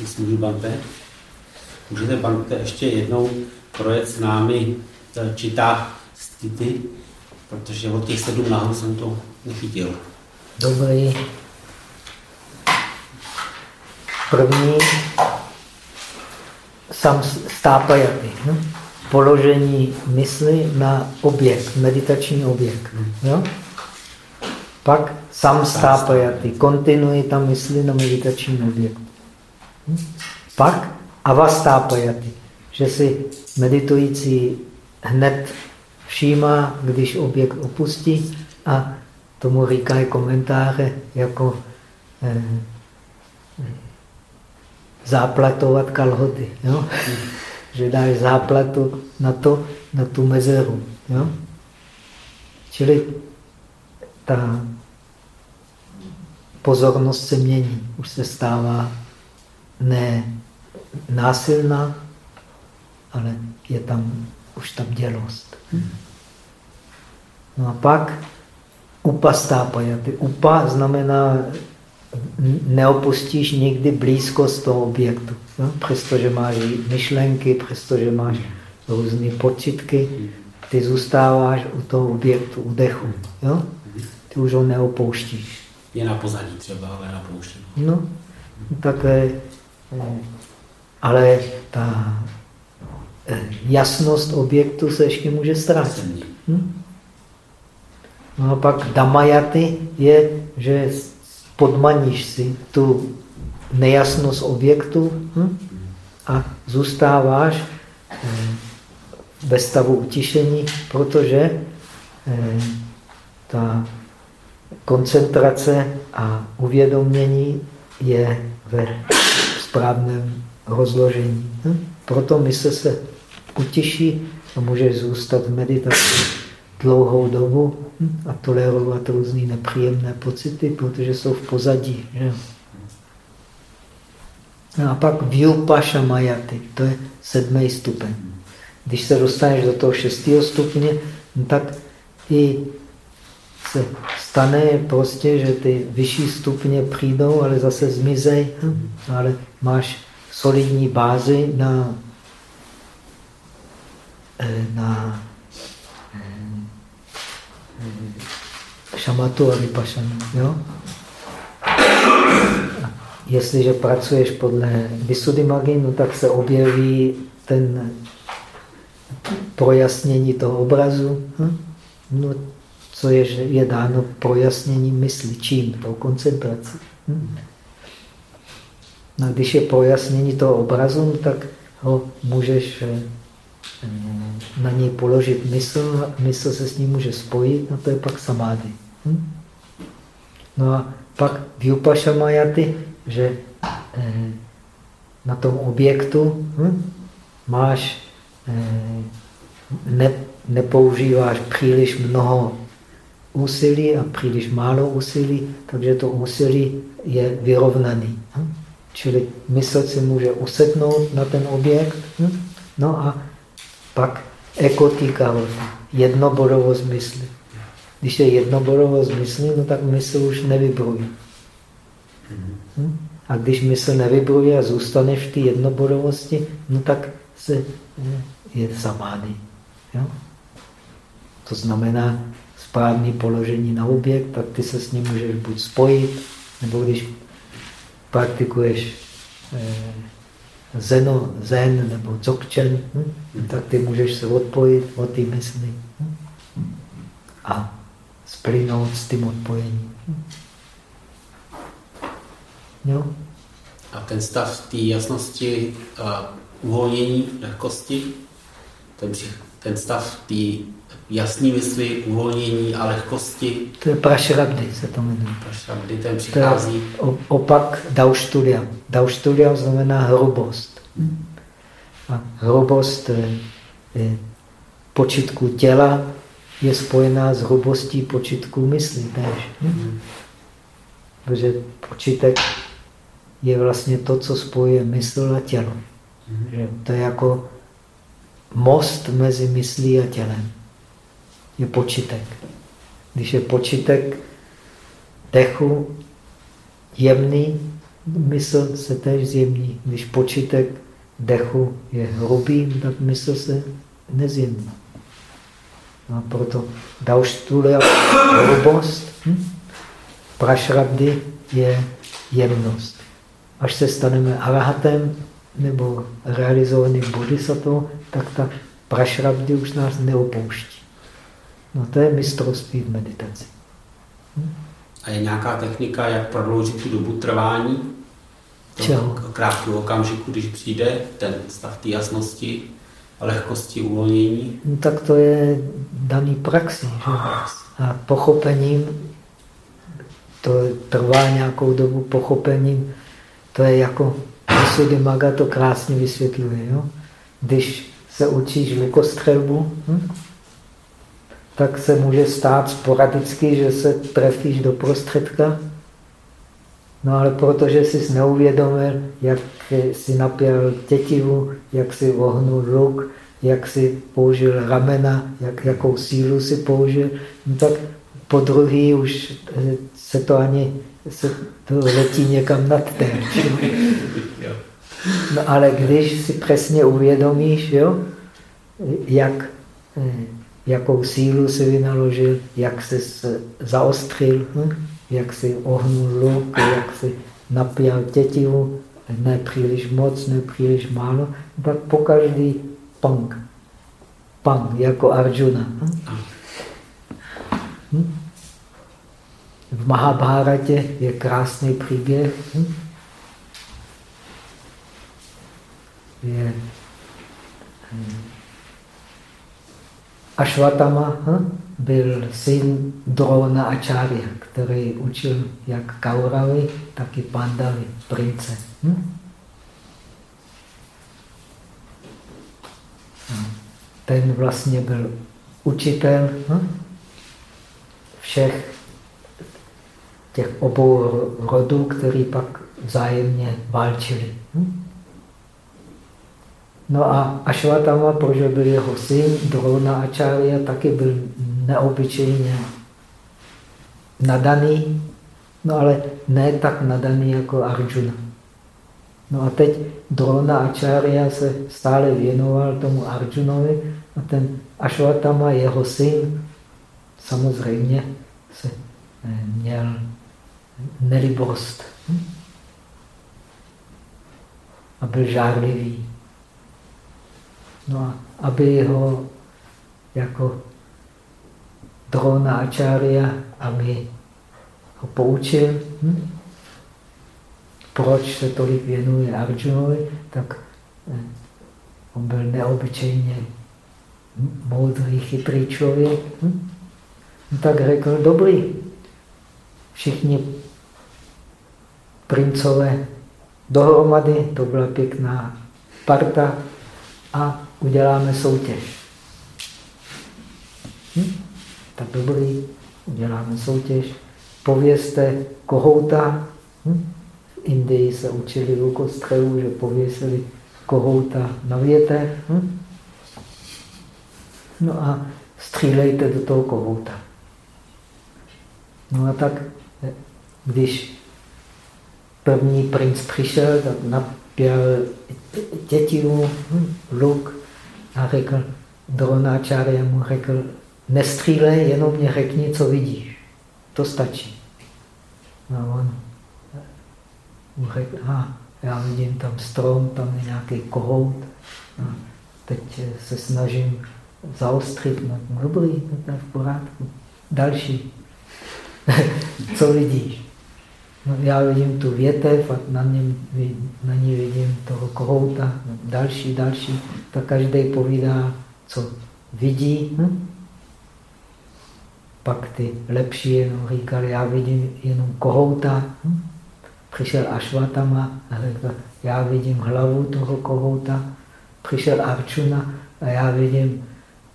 jestli můžu Bante. Můžete Bante ještě jednou projet s námi čitá stity, protože od těch sedm náhod jsem to nechytil. Dobrý. První sam stápajaty. No? Položení mysli na objekt, meditační objekt. Jo? Pak sam stápajaty, kontinuita mysli na meditační objekt. Pak avastápajaty, že si meditující hned všímá, když objekt opustí a tomu říkají komentáře jako eh, záplatovat kalhoty. Jo? že dáš záplatu na to, na tu mezeru. Jo? Čili ta pozornost se mění, už se stává ne násilná, ale je tam už tam dělost. No a pak upastápajaty. Upa znamená neopustíš nikdy blízkost toho objektu. No? Přestože máš myšlenky, přestože máš různé počitky, ty zůstáváš u toho objektu, u dechu. Jo? Ty už ho neopouštíš. Je na pozadí třeba, ale na No, tak, eh, ale ta eh, jasnost objektu se ještě může ztratit. Hm? No a pak damajaty je, že podmaníš si tu nejasnost objektu hm? a zůstáváš eh, ve stavu utišení, protože eh, ta koncentrace a uvědomění je ve správném rozložení. Hm? Proto mysl se utiší a může zůstat v meditaci dlouhou dobu hm, a tolerovat různé nepříjemné pocity, protože jsou v pozadí. No a pak vyupaša majaty, to je sedmý stupeň. Když se dostaneš do toho šestého stupně, no tak i se stane prostě, že ty vyšší stupně přijdou, ale zase zmizej, hm? ale máš solidní bázi na, eh, na šamatu a vypašanu. Jo? Jestliže pracuješ podle Visuddhimaggi, no tak se objeví ten projasnění toho obrazu. Hm? No, co je, je dáno projasnění mysli. Čím? Tou koncentrací. Hm? No, když je projasnění toho obrazu, tak ho můžeš eh, na něj položit mysl, mysl se s ním může spojit, a to je pak samády. Hm? No a pak vyupašamajaty, že eh, na tom objektu hm, máš, eh, ne, nepoužíváš příliš mnoho úsilí a příliš málo úsilí, takže to úsilí je vyrovnaný. Hm? Čili mysl si může usetnout na ten objekt, hm? no a pak ekotýkavost, jednobodovost mysli. Když je jednobodovost mysli, no tak mysl už nevybruje. Hm? A když mysl nevybruje a zůstane v té jednobodovosti, no tak se hm, je samády. Jo? To znamená správné položení na objekt, tak ty se s ním můžeš buď spojit, nebo když praktikuješ eh, zeno, zen nebo dzogchen, hm? tak ty můžeš se odpojit od té mysli hm? a splynout s tím odpojením. Hm? Jo? A ten stav té jasnosti, a uvolnění, lehkosti, ten, ten stav té jasné mysli, uvolnění a lehkosti. To je prašrabdy, se to jmenuje. Prašrabdy, ten přichází. To je opak dauštudia. Dauštudia znamená hrubost. A hrubost je, počitku těla je spojená s hrubostí počitku mysli tež. Hm? Protože počitek je vlastně to, co spojuje mysl a tělo. Že to je jako most mezi myslí a tělem je počitek. Když je počitek dechu jemný, mysl se též zjemní. Když počítek dechu je hrubý, tak mysl se nezjemní. A proto Dauštulya hrubost, hm? prašrabdy je jemnost. Až se staneme arahatem nebo realizovaným bodhisattvou, tak ta prašrabdy už nás neopouští. No to je mistrovství v meditaci. Hm? A je nějaká technika, jak prodloužit tu dobu trvání? Čeho? Krátkého okamžiku, když přijde ten stav té jasnosti a lehkosti uvolnění? No, tak to je daný praxi. Že? A pochopením, to trvá nějakou dobu pochopením, to je jako, Visuddhi Maga to krásně vysvětluje. Jo? Když se učíš lukostřelbu, hm? Tak se může stát sporadicky, že se trefíš do prostředka. No ale protože jsi neuvědomil, jak si napěl tětivu, jak si ohnul luk, jak si použil ramena, jak, jakou sílu si použil, no tak po druhý už eh, se to ani se to letí někam nad terč. No ale když si přesně uvědomíš, jo, jak eh, jakou sílu si vynaložil, jak se zaostřil, hm? jak si ohnul luk, jak si napěl tětivu, ne příliš moc, ne příliš málo, tak po každý pang. Pang, jako Arjuna. Hm? Hm? V Mahabharatě je krásný příběh. Je, Ashwatama hm, byl syn Drona Acharya, který učil jak Kauravy, tak i Pandavy, prince. Hm? Ten vlastně byl učitel hm? všech těch obou rodů, který pak vzájemně válčili. Hm? No a Ashwatama, protože byl jeho syn, Drona Acharya, taky byl neobyčejně nadaný, no ale ne tak nadaný jako Arjuna. No a teď Drona Acharya se stále věnoval tomu Arjunovi a ten Ashwatama, jeho syn, samozřejmě se eh, měl nelibost hm? a byl žárlivý. No a aby ho jako drona Acharya, aby ho poučil, hm? proč se tolik věnuje Arjunovi, tak eh, on byl neobyčejně moudrý, chytrý člověk. Hm? Tak řekl, dobrý, všichni princové dohromady, to byla pěkná parta a uděláme soutěž. Hm? Tak dobrý, uděláme soutěž. Povězte kohouta. Hm? V Indii se učili lukostřelů, že pověsili kohouta na větev. Hm? No a střílejte do toho kohouta. No a tak, když první princ přišel, tak napěl tětivu, hm, luk a řekl, Dronáčárě mu řekl, nestřílej, jenom mě řekni, co vidíš. To stačí. A on mu řekl, a já vidím tam strom, tam je nějaký kohout. A teď se snažím zaostřit. No, dobrý, to je v pořádku. Další. co vidíš? No, já vidím tu větev a na, něm, na ní vidím toho kohouta, další, další. Tak každý povídá, co vidí. Hm? Pak ty lepší jenom říkali, já vidím jenom kohouta. Hm? Přišel Ashwatama a řekl, já vidím hlavu toho kohouta. Přišel Arčuna a já vidím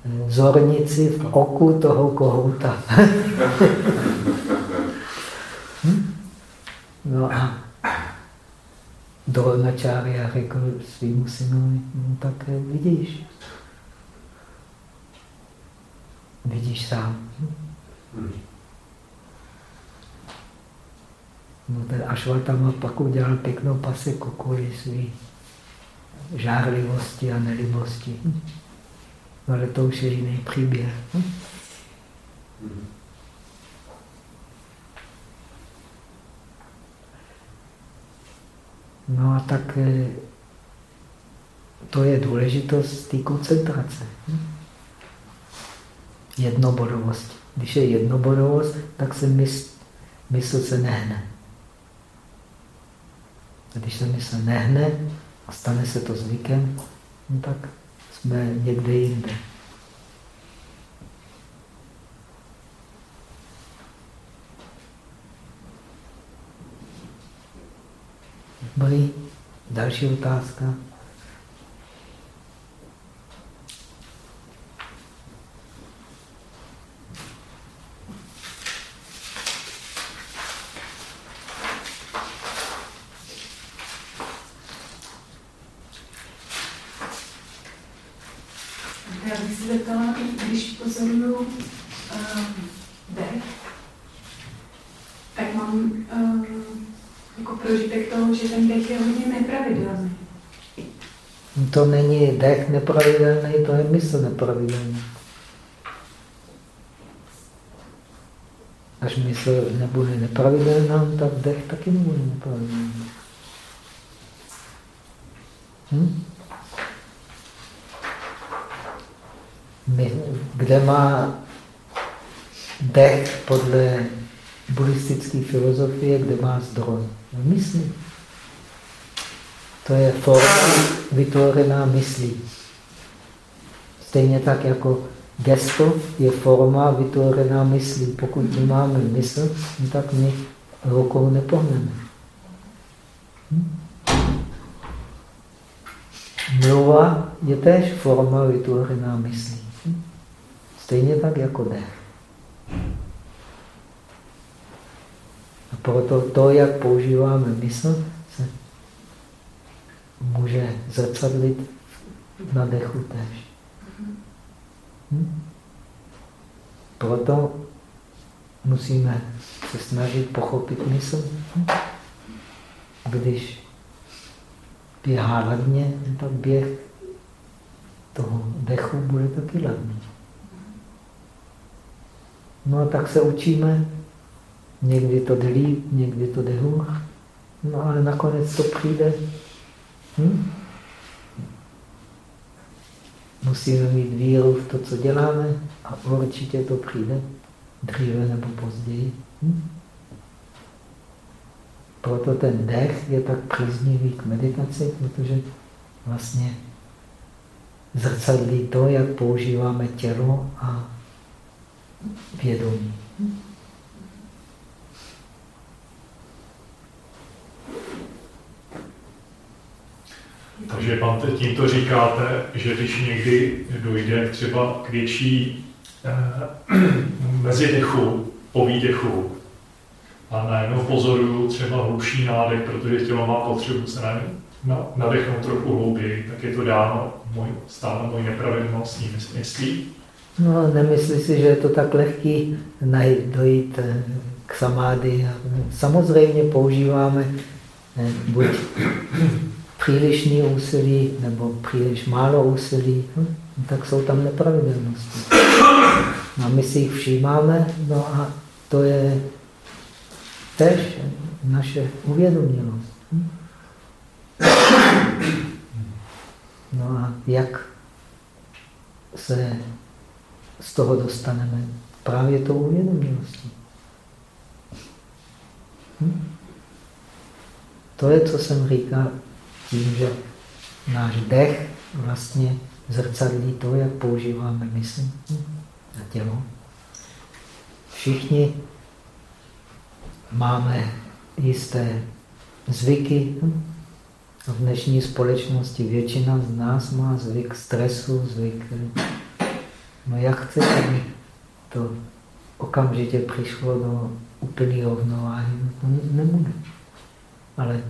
eh, zornici v oku toho kohouta. hm? No a Dronačárya řekl svým synovi, no tak vidíš. Vidíš sám. No ten Ašvatama pak udělal pěknou paseku kvůli své žárlivosti a nelibosti. No, ale to už je jiný příběh. No a tak eh, to je důležitost té koncentrace. Jednobodovost. Když je jednobodovost, tak se mysl, mysl se nehne. A když se mysl nehne a stane se to zvykem, no tak jsme někde jinde. Dobrý. Další otázka. To není dech nepravidelný, to je mysl nepravidelný. Až mysl nebude nepravidelná, tak dech taky nebude nepravidelný. Hm? Kde má dech podle buddhistické filozofie, kde má zdroj? V mysli. To je forma vytvořená myslí. Stejně tak jako gesto je forma vytvořená myslí. Pokud nemáme mysl, tak my rukou nepohneme. Hm? Mluva je též forma vytvořená myslí. Hm? Stejně tak jako dech. A proto to, jak používáme mysl, může zrcadlit na dechu tež. Hm? Proto musíme se snažit pochopit mysl. Hm? Když běhá ladně, tak běh toho dechu bude taky ladný. No a tak se učíme. Někdy to jde líp, někdy to jde hůř. No ale nakonec to přijde Hm? Musíme mít víru v to, co děláme a určitě to přijde dříve nebo později. Hm? Proto ten dech je tak příznivý k meditaci, protože vlastně zrcadlí to, jak používáme tělo a vědomí. Takže pan tímto říkáte, že když někdy dojde třeba k větší eh, mezidechu, po výdechu, a najednou pozoruju třeba hlubší nádech, protože tělo má potřebu se na, na, nadechnout trochu hlouběji, tak je to dáno můj, stále mojí nepravedlnostní myslí. No, nemyslí si, že je to tak lehký najít, dojít eh, k samády. Samozřejmě používáme eh, buď přílišný úsilí nebo příliš málo úsilí, hm? tak jsou tam nepravidelnosti. No a my si jich všímáme, no a to je tež naše uvědomělost. Hm? No a jak se z toho dostaneme? Právě tou uvědomělostí. Hm? To je, co jsem říkal, tím, že náš dech vlastně zrcadlí to, jak používáme mysl na tělo. Všichni máme jisté zvyky. V dnešní společnosti většina z nás má zvyk stresu, zvyk... No jak chcete, to okamžitě přišlo do úplné rovnováhy? No to nebude. Ale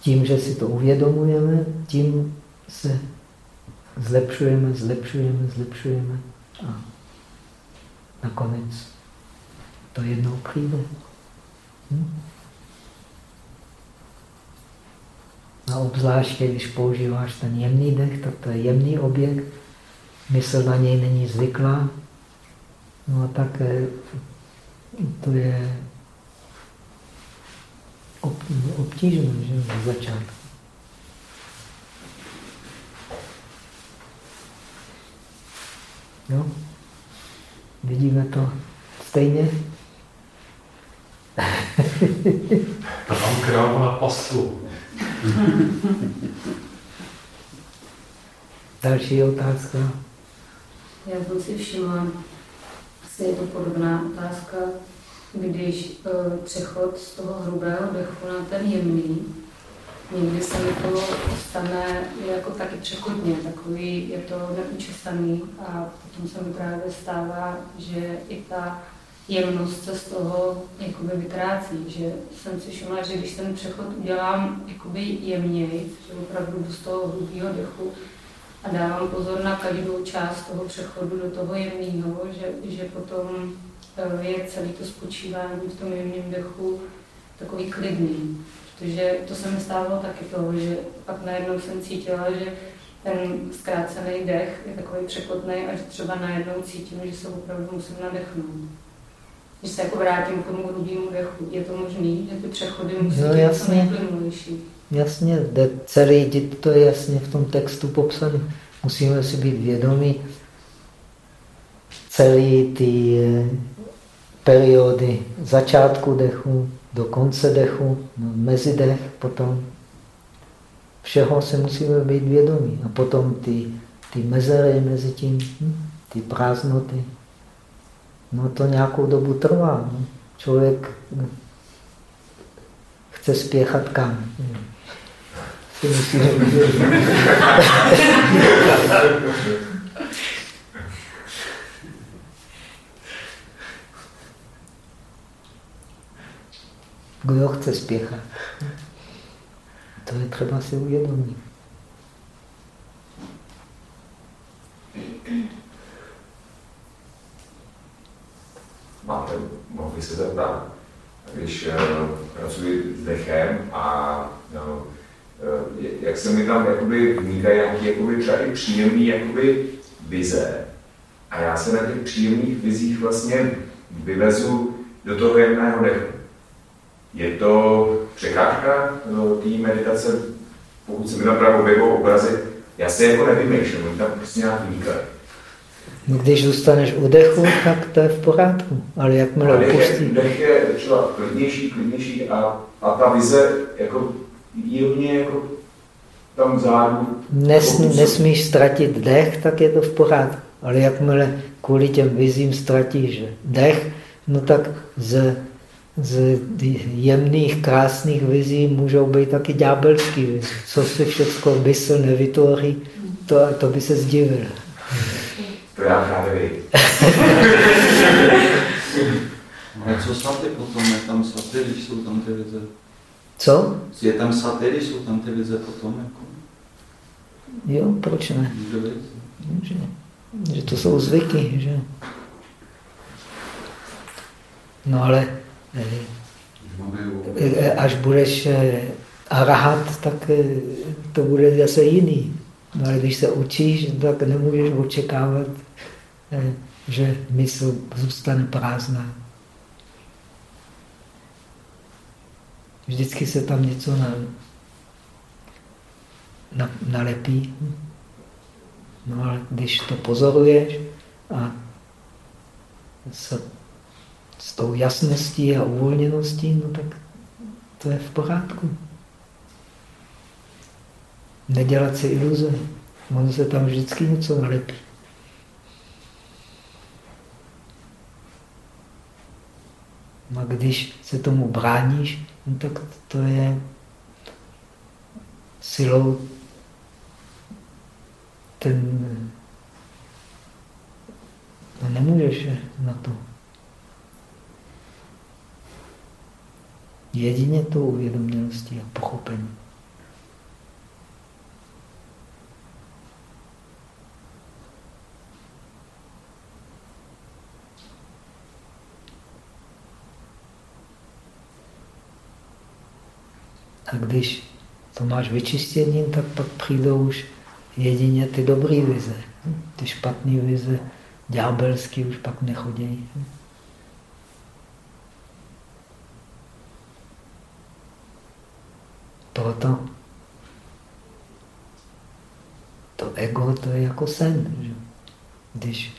tím, že si to uvědomujeme, tím se zlepšujeme, zlepšujeme, zlepšujeme a nakonec to jednou přijde. Hm? A obzvláště, když používáš ten jemný dech, tak to je jemný objekt, mysl na něj není zvyklá, no a tak to je obtížné, že na začátku. Jo? Vidíme to stejně? Tam kráva na pasu. Další otázka. Já jsem si všimla, asi je to podobná otázka, když uh, přechod z toho hrubého dechu na ten jemný, někdy se mi to stane jako taky přechodně, takový je to neučesaný a potom se mi právě stává, že i ta jemnost se z toho jakoby vytrácí, že jsem si všimla, že když ten přechod udělám jakoby jemněji, že opravdu z toho hrubého dechu a dávám pozor na každou část toho přechodu do toho jemného, že, že potom je celý to spočívání v tom jemném dechu takový klidný. Protože to se mi stávalo taky toho, že pak najednou jsem cítila, že ten zkrácený dech je takový překotný a že třeba najednou cítím, že se opravdu musím nadechnout. Když se jako vrátím k tomu hrubému dechu, je to možné, že ty přechody musí no, být jasně. Jasně, celý to je jasně v tom textu popsané. Musíme si být vědomi celý ty eh, periody začátku dechu, do konce dechu, no, mezidech potom. Všeho se musíme být vědomí. A potom ty, ty mezery mezi tím, hm, ty prázdnoty. No to nějakou dobu trvá. No. Člověk no, chce spěchat kam. Si musíme Kdo chce spěchat? To je třeba si uvědomit. Máte, mohl bych se zeptat, když uh, pracuji s dechem a no, uh, jak se mi tam jakoby vnikají nějaké jakoby, třeba i příjemné jakoby, vize a já se na těch příjemných vizích vlastně vyvezu do toho jemného dechu. Je to překážka no, té meditace, pokud se mi tam právě objevují obrazy, já se jako nevymýšlím, oni tam prostě nějak vynikají. Když zůstaneš u dechu, tak to je v pořádku, ale jakmile opustí... Dech je třeba klidnější, klidnější a, a ta vize jako jemně jako tam vzadu... Nesmí, nesmíš ztratit dech, tak je to v pořádku. Ale jakmile kvůli těm vizím ztratíš dech, no tak z z jemných, krásných vizí můžou být taky ďábelský vizi. Co si všechno mysl nevytvoří, to, to by se zdivil. To já právě vím. Ale co saty potom? Je tam saty, když jsou tam ty vize? Co? Je tam saty, když jsou tam ty vize potom? Jako? Jo, proč ne? Že, že to jsou zvyky, že? No ale až budeš eh, arahat, tak eh, to bude zase jiný. No ale když se učíš, tak nemůžeš očekávat, eh, že mysl zůstane prázdná. Vždycky se tam něco na, na, nalepí. No ale když to pozoruješ a se s tou jasností a uvolněností, no tak to je v pořádku. Nedělat si iluze. Ono se tam vždycky něco nalepí. No a když se tomu bráníš, no tak to je silou ten... No nemůžeš na to. Jedině tou uvědomělostí a pochopení. A když to máš vyčištění, tak pak přijdou už jedině ty dobré vize. Ty špatné vize, ďábelský už pak nechodí. Proto to ego to je jako sen. Že? Když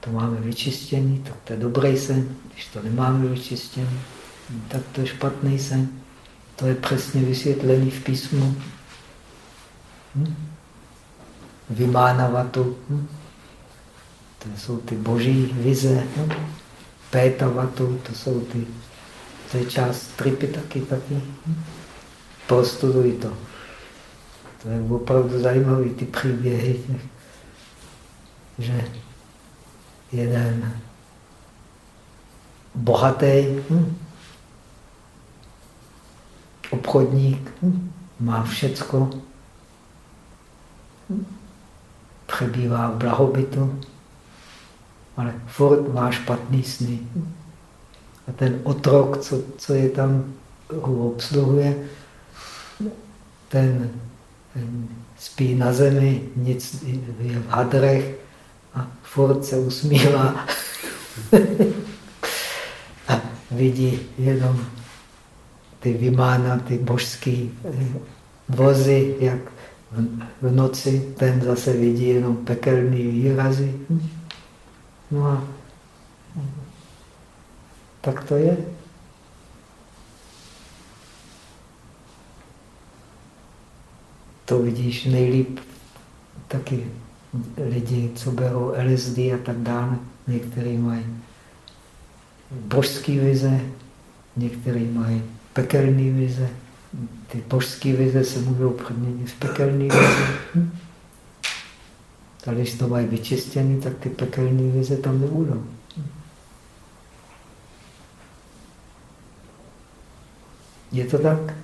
to máme vyčištěný, tak to je dobrý sen. Když to nemáme vyčištěný, tak to je špatný sen. To je přesně vysvětlený v písmu. Hm? Vymánavatu. Hm? To jsou ty boží vize. Hm? Pétavatu, to jsou ty, to je část tripy taky, taky. Hm? Prostuduj to. To je opravdu zajímavé, ty příběhy, že jeden bohatý hm, obchodník hm, má všecko, hm, přebývá v blahobytu, ale furt má špatný sny. A ten otrok, co, co je tam obsluhuje, ten spí na zemi, nic je v hadrech a furt se usmívá a vidí jenom ty vymána, ty božské eh, vozy, jak v noci ten zase vidí jenom pekelný výrazy. No a tak to je. To vidíš nejlíp taky lidi, co berou LSD a tak dále. Někteří mají božské vize, někteří mají pekelné vize. Ty božské vize se můžou proměnit v pekelné vize. A když to mají vyčištěný, tak ty pekelné vize tam nebudou. Je to tak?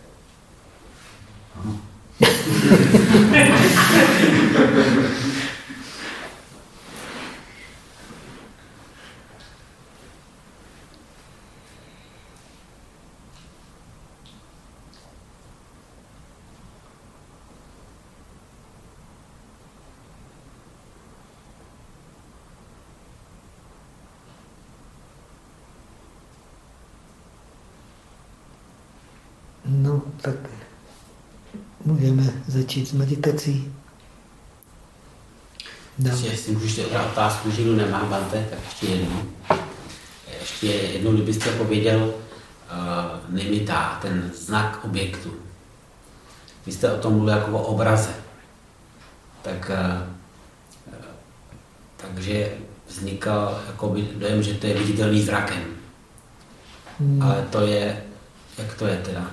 Ano. No, tak můžeme začít s meditací. No. Ještě, si můžu ještě otázku, že nemám, Bante, tak ještě jednu. Ještě jednou, kdybyste pověděl uh, nemitá, ten znak objektu. Vy jste o tom mluvil jako o obraze. Tak, uh, takže vznikal jakoby dojem, že to je viditelný zrakem. Hmm. Ale to je, jak to je teda?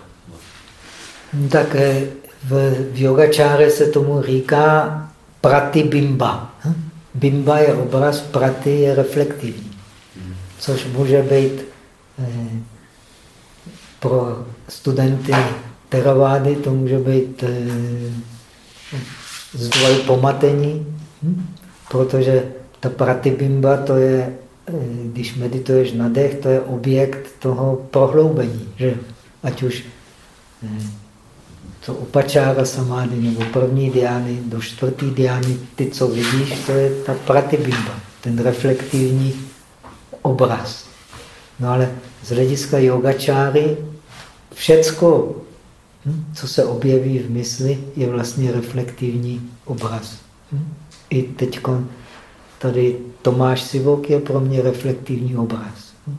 Tak eh, v, yogačáre se tomu říká pratibimba. Hm? Bimba je obraz, praty je reflektivní. Což může být eh, pro studenty teravády, to může být eh, zdroj pomatení, hm? protože ta pratibimba, to je, eh, když medituješ na dech, to je objekt toho prohloubení. Že? Ať už to upačára samády nebo první diány do čtvrtý diány, ty, co vidíš, to je ta pratibimba, ten reflektivní obraz. No ale z hlediska yogačáry všecko, hm, co se objeví v mysli, je vlastně reflektivní obraz. Hm? I teď tady Tomáš Sivok je pro mě reflektivní obraz. Hm?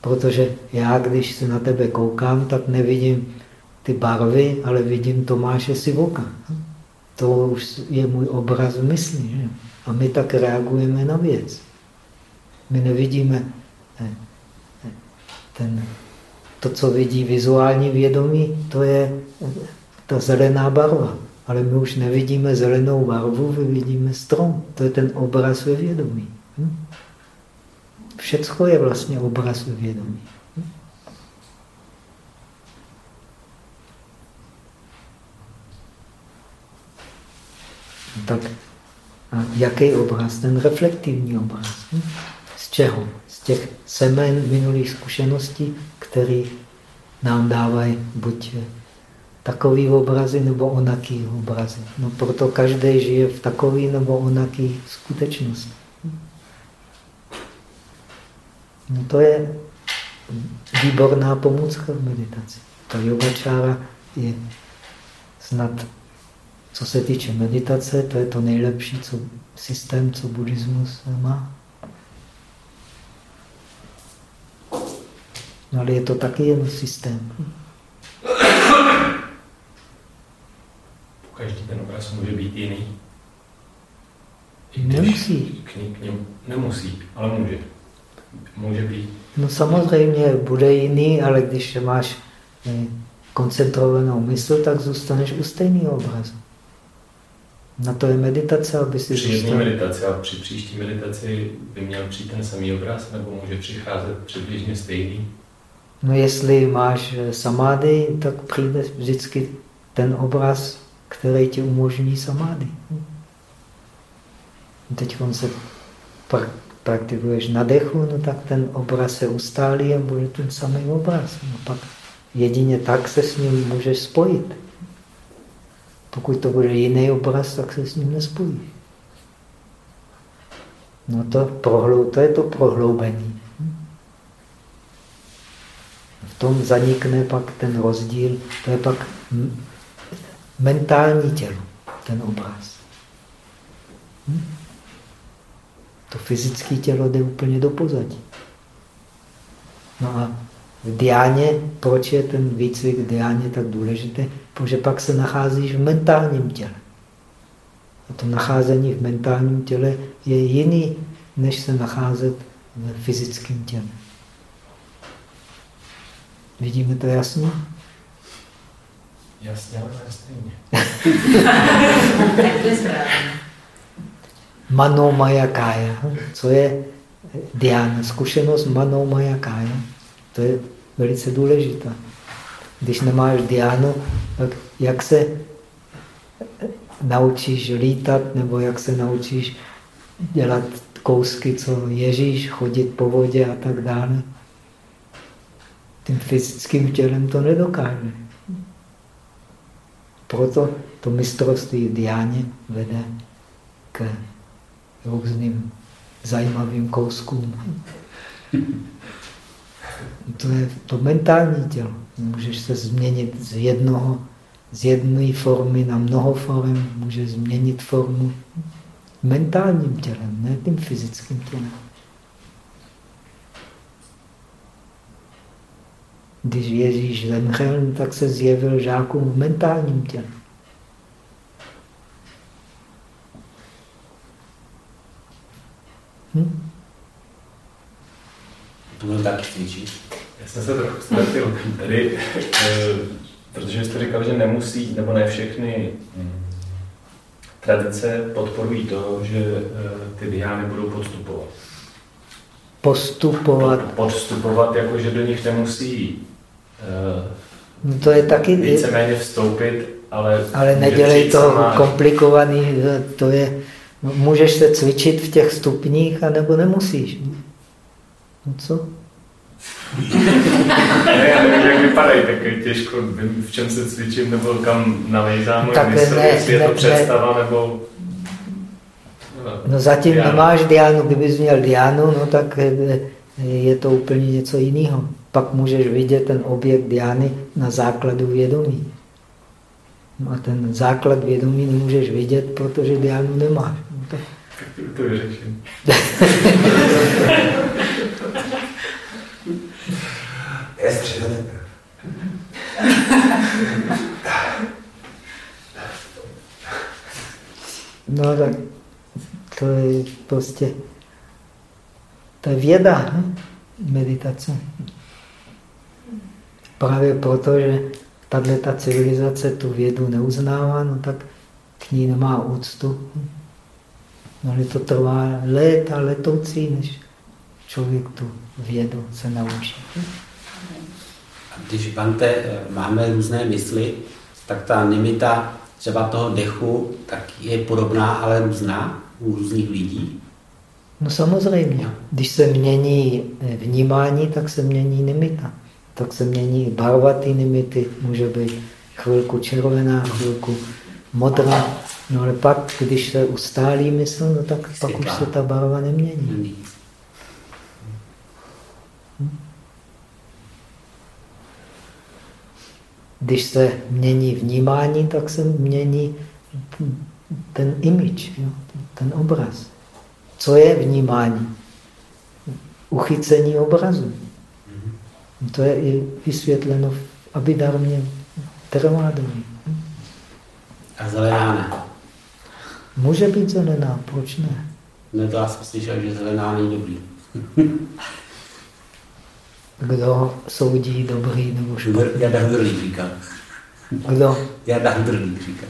Protože já, když se na tebe koukám, tak nevidím ty barvy, ale vidím Tomáše Sivoka. To už je můj obraz v mysli. Že? A my tak reagujeme na věc. My nevidíme eh, eh, ten, to, co vidí vizuální vědomí, to je eh, ta zelená barva. Ale my už nevidíme zelenou barvu, my vidíme strom. To je ten obraz ve vědomí. Hm? Všecko je vlastně obraz ve vědomí. Tak a jaký obraz? Ten reflektivní obraz. Hm? Z čeho? Z těch semen minulých zkušeností, který nám dávají buď takový obrazy nebo onaký obrazy. No proto každý žije v takový nebo onaký skutečnosti. No to je výborná pomůcka v meditaci. Ta yogačára je snad, co se týče meditace, to je to nejlepší co, systém, co buddhismus má. No ale je to taky jen systém. Každý ten obraz může být jiný. Nemusí. K, k něm, nemusí, ale může. Může být. No samozřejmě bude jiný, ale když máš eh, koncentrovanou mysl, tak zůstaneš u stejného obrazu. Na to je meditace, aby si zůstal... meditaci a při příští meditaci by měl přijít ten samý obraz, nebo může přicházet přibližně stejný? No jestli máš eh, samády, tak přijde vždycky ten obraz, který ti umožní samády. Teď se pra praktikuješ na dechu, no tak ten obraz se ustálí a bude ten samý obraz. No pak jedině tak se s ním můžeš spojit. Pokud to bude jiný obraz, tak se s ním nespojíš. No to, prohlou, to je to prohloubení. V tom zanikne pak ten rozdíl, to je pak mentální tělo, ten obraz. Hm? To fyzické tělo jde úplně do pozadí. No a v diáně, proč je ten výcvik v diáně tak důležitý? Protože pak se nacházíš v mentálním těle. A to nacházení v mentálním těle je jiný, než se nacházet v fyzickém těle. Vidíme to jasně? Jasně, ale stejně. tak to je správně. Mano Maya Kaya. Co je diána? Zkušenost Mano Maya Kaya. To je velice důležitá. Když nemáš diánu, tak jak se naučíš lítat, nebo jak se naučíš dělat kousky, co ježíš, chodit po vodě a tak dále. Tím fyzickým tělem to nedokáže. Proto to mistrovství v diáně vede k různým zajímavým kouskům. To je to mentální tělo. Můžeš se změnit z jednoho, z jedné formy na mnoho form, můžeš změnit formu mentálním tělem, ne tím fyzickým tělem. Když Ježíš zemřel, tak se zjevil žákům v mentálním těle. Hm? To byl taky cvičit. Já jsem se trochu ztratil tady, e, protože jste říkal, že nemusí, nebo ne všechny hm, tradice podporují to, že e, ty diány budou podstupovat. Postupovat. Podstupovat, jako že do nich nemusí no to je taky... víceméně vstoupit, ale... Ale nedělej to sama... komplikovaný, to je... Můžeš se cvičit v těch stupních, anebo nemusíš. No co? ne, já nevím, jak vypadají, tak těžko vím, v čem se cvičím, nebo kam nalézám tak mysl, ne, jestli je to ne, představa, ne. nebo... No zatím diánu. nemáš diánu, kdybys měl diánu, no tak je to úplně něco jiného. Pak můžeš vidět ten objekt diány na základu vědomí. No a ten základ vědomí nemůžeš vidět, protože diánu nemáš. No to... Tak to vyřeším. Je středověk. No tak to je prostě je věda, ne? meditace. Právě proto, že tahle ta civilizace tu vědu neuznává, no tak k ní nemá úctu. No ale to trvá léta, letoucí, než člověk tu vědu se naučí. Když Bante, máme různé mysli, tak ta nimita třeba toho dechu tak je podobná, ale různá u různých lidí. No samozřejmě. Když se mění vnímání, tak se mění nimita. tak se mění barva ty nimity, může být chvilku červená, chvilku modrá, no ale pak, když se ustálí mysl, no tak pak už se ta barva nemění. Když se mění vnímání, tak se mění ten image, jo? ten obraz. Co je vnímání? Uchycení obrazu. To je i vysvětleno v Abidarmě Theravádově. A zelená ne. Může být zelená, proč ne? No to já jsem slyšel, že zelená není dobrý. Kdo soudí dobrý nebo špatný? Jarda Hudrlík říkal. Kdo? Jarda Hudrlík říkal.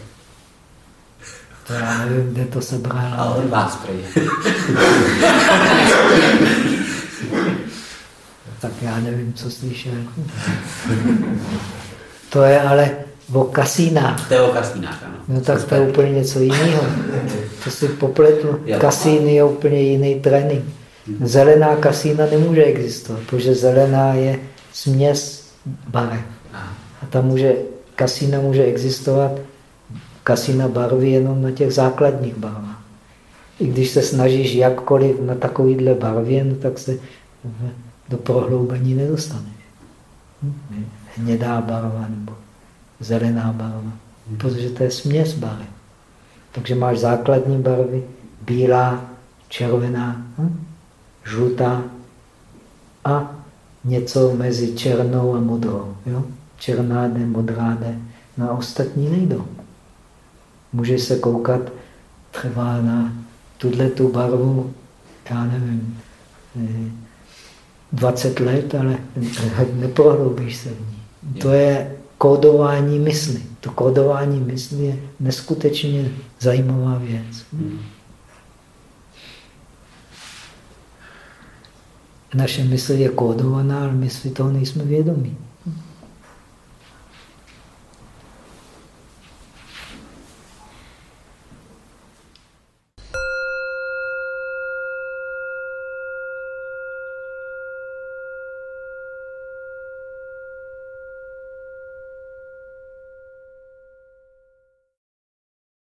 To já nevím, kde to se A on vás prej. Tak já nevím, co slyšel. To je ale o kasínách. To je o kasínách, ano. No tak to je úplně něco jiného. To si popletl. Kasíny je úplně jiný trénink. Zelená kasína nemůže existovat, protože zelená je směs barev. A ta může, kasína může existovat, kasína barvy jenom na těch základních barvách. I když se snažíš jakkoliv na takovýhle barvě, no tak se do prohloubení nedostaneš. Hnědá barva nebo zelená barva, protože to je směs barev. Takže máš základní barvy, bílá, červená, hm? Žlutá a něco mezi černou a modrou. Jo? Černá jde, modrá jde, no a ostatní nejdou. Můžeš se koukat třeba na tuhle tu barvu, já nevím, eh, 20 let, ale neprohloubíš se v ní. To je kódování mysli. To kódování mysli je neskutečně zajímavá věc. Naše mysl je kódovaná, ale my si toho nejsme vědomí.